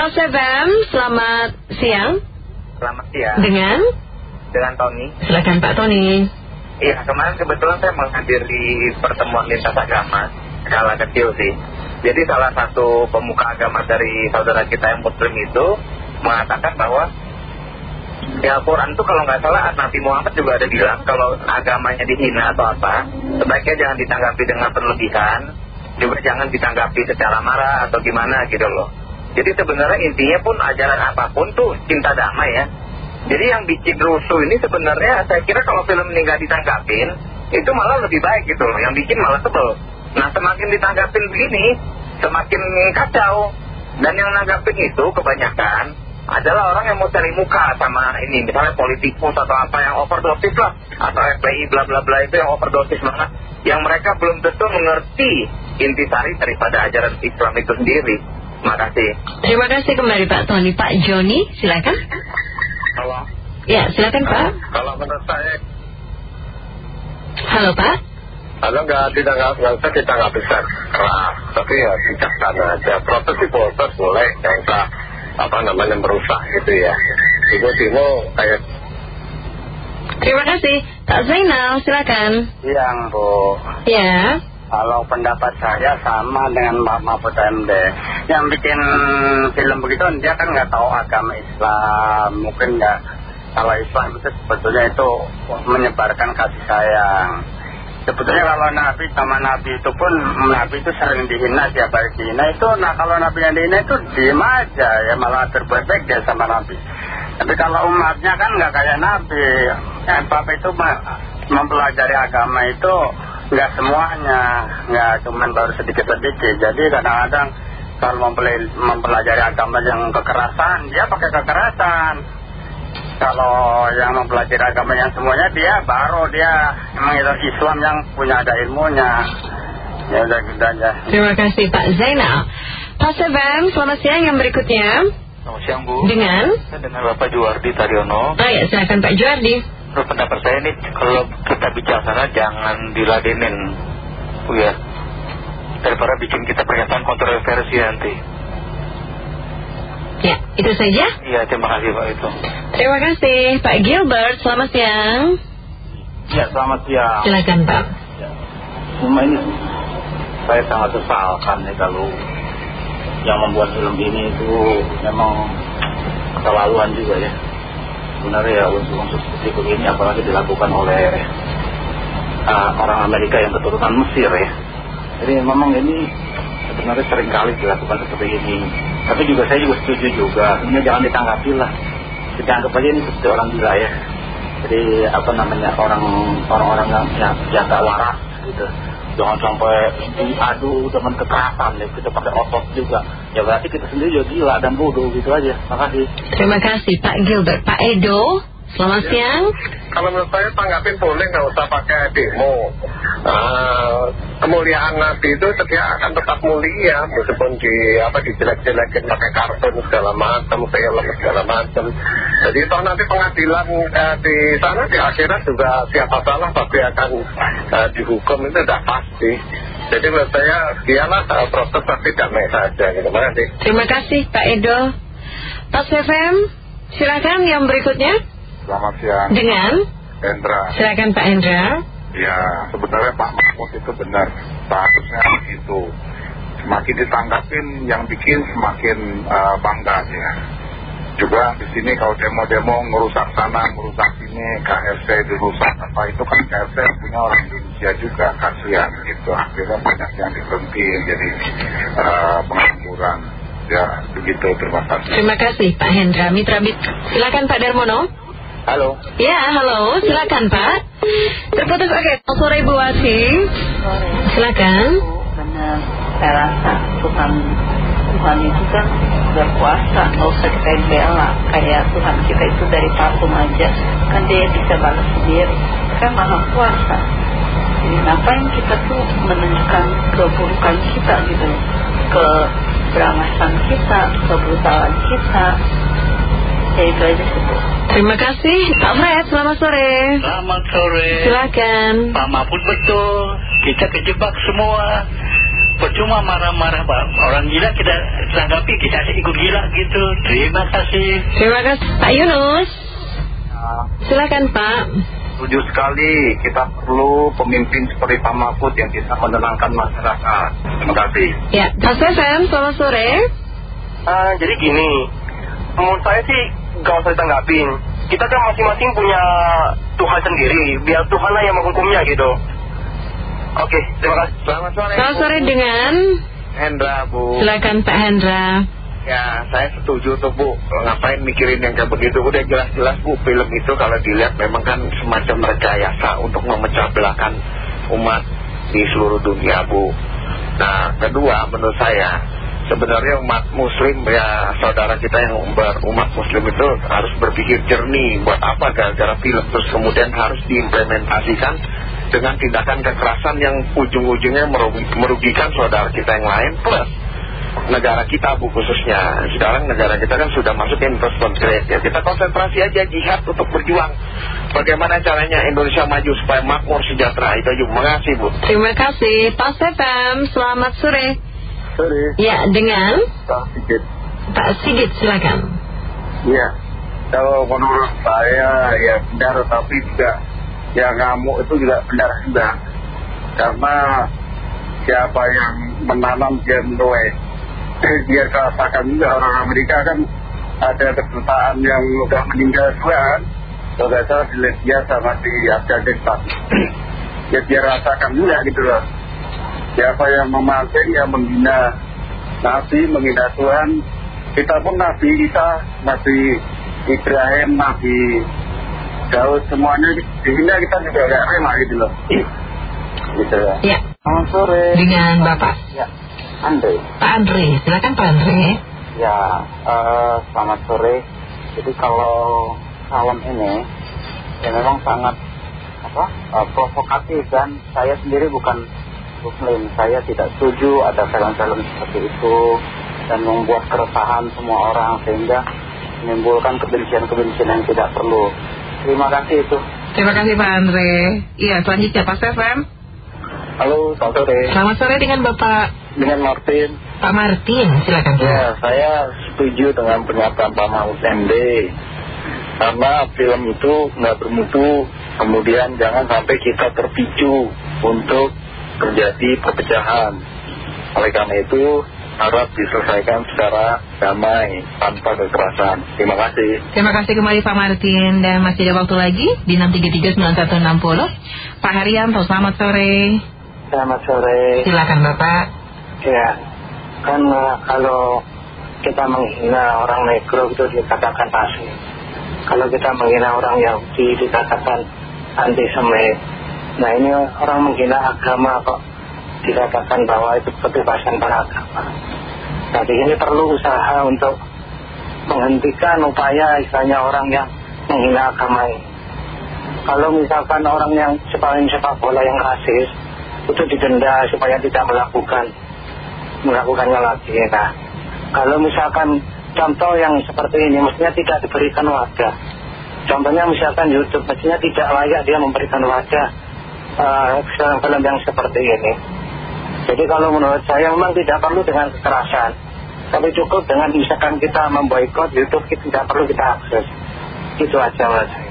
Halo Sebem, selamat siang. Selamat siang. Dengan? Dengan Tony. Silakan Pak Tony. Iya, kemarin kebetulan saya menghadiri pertemuan lintas agama, skala kecil sih. Jadi salah satu pemuka agama dari saudara kita yang muslim itu mengatakan bahwa di Al-Quran itu kalau nggak salah Nabi Muhammad juga ada bilang kalau agamanya dihina atau apa, sebaiknya jangan ditanggapi dengan berlebihan, juga jangan ditanggapi secara marah atau gimana gitu loh. Jadi sebenarnya intinya pun ajaran apa pun tuh cinta damai ya. Jadi yang bikin rusuh ini sebenarnya saya kira kalau film ini nggak ditanggapin, itu malah lebih baik gitu loh. Yang bikin malah sebel. Nah semakin ditanggapin begini, semakin kacau. Dan yang nanggapin itu kebanyakan adalah orang yang mau cari muka sama ini. Misalnya politikus atau apa yang overdosis lah. Atau FPI bla bla bla itu yang overdosis banget. Yang mereka belum tentu mengerti intisari daripada ajaran Islam itu sendiri. Terima kasih. Terima kasih kembali Pak Tony. Pak Joni, silakan. Halo. Ya, silakan Pak. Kalau menurut saya, Halo Pak. kalau nggak tidak nggak nggak usah kita nggak bisa keras, tapi ya bijaksana aja. Protes sih protes boleh, nggak usah apa namanya merusak gitu ya. Timo-timo kayak Terima kasih. Pak Zainal, silakan. Siang Bu Ya. Kalau pendapat saya sama dengan Mbak Mahfud MD Yang bikin film begitu dia kan nggak tahu agama Islam. Mungkin nggak Kalau Islam itu sebetulnya itu menyebarkan kasih sayang. Sebetulnya kalau Nabi sama Nabi itu pun Nabi itu sering dihina siapa yang dihina. Itu Nah kalau Nabi yang dihina itu diem aja ya Malah berbuat baik dia sama Nabi. Tapi kalau umatnya kan nggak kayak Nabi. Eh, Bapak itu mempelajari agama itu nggak semuanya nggak cuman baru sedikit-sedikit jadi kadang-kadang kalau mempelajari agama yang kekerasan dia pakai kekerasan kalau yang mempelajari agama yang semuanya dia baru dia emang itu Islam yang punya ada ilmunya ya udah gitu aja Terima kasih Pak Zainal. Pak Sebem, selamat siang yang berikutnya. Selamat siang Bu. Dengan? Saya dengan Bapak Juwardi Taryono. Oh ya, silakan Pak Juardi. Menurut pendapat saya ini kalau kita bicara jangan diladenin Bu ya Daripada bikin kita pernyataan kontroversi nanti Ya, itu saja. Iya terima kasih Pak itu Terima kasih Pak Gilbert, selamat siang. ya selamat siang Silakan Pak. Cuma ini saya sangat sesalkan ya kalau yang membuat film ini itu memang keterlaluan juga ya. Sebenarnya ya unsur-unsur seperti begini apalagi dilakukan oleh uh, orang Amerika yang keturunan Mesir ya. Jadi memang ini sebenarnya sering kali dilakukan seperti ini. Tapi juga saya juga setuju juga. Ini jangan ditanggapi lah. Kita anggap aja ini seperti orang gila ya. Jadi apa namanya orang orang-orang yang yang yang gak waras gitu. Jangan sampai diadu dengan kekerasan ya. Kita pakai otot juga. Ya berarti kita sendiri juga gila dan bodoh gitu aja. Makasih. Terima kasih Pak Gilbert. Pak Edo, selamat siang. kalau menurut saya tanggapin boleh nggak usah pakai demo. Nah, kemuliaan Nabi itu setia akan tetap mulia meskipun di apa dijelek-jelekin pakai kartun segala macam, film segala macam. Jadi toh nanti pengadilan eh, di sana di akhirat juga siapa salah pasti akan eh, dihukum itu sudah pasti. Jadi menurut saya biarlah eh, proses tapi damai saja gitu. Terima kasih. Terima kasih Pak Edo. Pak Sefem, silakan yang berikutnya. Selamat siang, Dengan? Hendra. Silakan Pak Hendra. Ya sebenarnya Pak Mahfud itu benar Seharusnya begitu Semakin ditanggapin yang bikin semakin eh, bangga ya Juga di sini kalau demo-demo ngerusak sana, ngerusak sini KFC dirusak apa itu kan KFC punya orang Indonesia juga Kasihan gitu Akhirnya banyak yang diberhenti jadi eh, pengangguran Ya begitu terima kasih Terima kasih Pak Hendra. Mitra. Silakan Pak Darmono. Halo Ya, halo. Silakan Pak. Terputus, oke. Sore Ibu Wati. Silakan. benar saya rasa Tuhan Tuhan itu kan berkuasa nggak usah kita bela kayak Tuhan kita itu dari patung aja kan dia bisa balas sendiri kan maha kuasa jadi ngapain kita tuh menunjukkan keburukan kita gitu keberangasan kita kebrutalan kita ya itu aja sih Bu. Terima kasih Pak Fred. Selamat sore. Selamat sore. Silakan. Pak Mahfud betul. Kita kejebak semua. percuma marah-marah Pak. Orang gila kita tanggapi, kita ikut gila gitu. Terima kasih. Terima kasih Pak Yunus. Silakan Pak. Setuju sekali, kita perlu pemimpin seperti Pak Mahfud yang bisa menenangkan masyarakat. Terima kasih. Ya, Pak Stefan, selamat sore. Ah, jadi gini, menurut saya sih gak usah ditanggapin. Kita kan masing-masing punya Tuhan sendiri, biar Tuhan lah yang menghukumnya gitu. Oke, terima kasih. Selamat sore. Selamat sore dengan Hendra, Bu. Silakan Pak Hendra. Ya, saya setuju tuh Bu. Ngapain mikirin yang kayak begitu? Udah jelas-jelas Bu, film itu kalau dilihat memang kan semacam rekayasa untuk memecah belahkan umat di seluruh dunia Bu. Nah, kedua menurut saya, sebenarnya umat muslim ya saudara kita yang berumat muslim itu harus berpikir jernih. Buat apa gara-gara film. Terus kemudian harus diimplementasikan dengan tindakan kekerasan yang ujung-ujungnya merugikan saudara kita yang lain plus negara kita bu khususnya. Sekarang negara kita kan sudah masuk investment grade ya. Kita konsentrasi aja jihad untuk berjuang. Bagaimana caranya Indonesia maju supaya makmur sejahtera? Itu aja. Terima bu. Terima kasih Pak Stefan, selamat sore. Sorry. Ya, dengan Pak Sigit. Pak Sigit silakan. Iya, kalau menurut saya ya benar tapi juga ya ngamuk itu juga benar juga. Karena siapa yang menanam dia menuai dia katakan juga orang Amerika kan ada kedutaan yang udah meninggal juga kan. Kalau salah di Libya sama di Afghanistan. Ya dia rasakan juga gitu loh siapa yang memancing yang menghina Nabi, menghina Tuhan kita pun Nabi kita Nabi Ibrahim, Nabi Daud semuanya dihina kita juga gak rela gitu loh gitu ya Ya, selamat sore dengan Bapak. ya Andre Pak Andre, silakan Pak Andre. Ya, eh, selamat sore. Jadi kalau film ini ya memang sangat apa eh, provokatif dan saya sendiri bukan muslim. Saya tidak setuju ada film-film seperti itu dan membuat keresahan semua orang sehingga menimbulkan kebencian-kebencian yang tidak perlu. Terima kasih itu. Terima kasih Pak Andre. Iya, selanjutnya Pak Stefan. halo selamat sore Selamat sore dengan Bapak dengan Martin Pak Martin, silakan. Ya, saya setuju dengan pernyataan Pak Mahfud MD Karena film itu nggak bermutu Kemudian jangan sampai kita terpicu untuk terjadi perpecahan Oleh karena itu harap diselesaikan secara damai tanpa kekerasan Terima kasih Terima kasih kembali Pak Martin dan masih ada waktu lagi di 6339160. Pak Haryanto, selamat sore. Selamat sore. Silakan Bapak. Ya, kan eh, kalau kita menghina orang negro itu dikatakan asli. Kalau kita menghina orang Yahudi dikatakan antisemit. Nah ini orang menghina agama kok dikatakan bahwa itu kebebasan beragama. Jadi ini perlu usaha untuk menghentikan upaya istilahnya orang yang menghina agama ini. Kalau misalkan orang yang sepaling sepak bola yang rasis itu didenda supaya tidak melakukan melakukannya lagi. Nah, kalau misalkan contoh yang seperti ini mestinya tidak diberikan wadah. Contohnya misalkan YouTube mestinya tidak layak dia memberikan wadah film-film yang seperti ini. Jadi kalau menurut saya memang tidak perlu dengan kekerasan. Tapi cukup dengan misalkan kita memboikot YouTube kita tidak perlu kita akses. Itu aja menurut saya.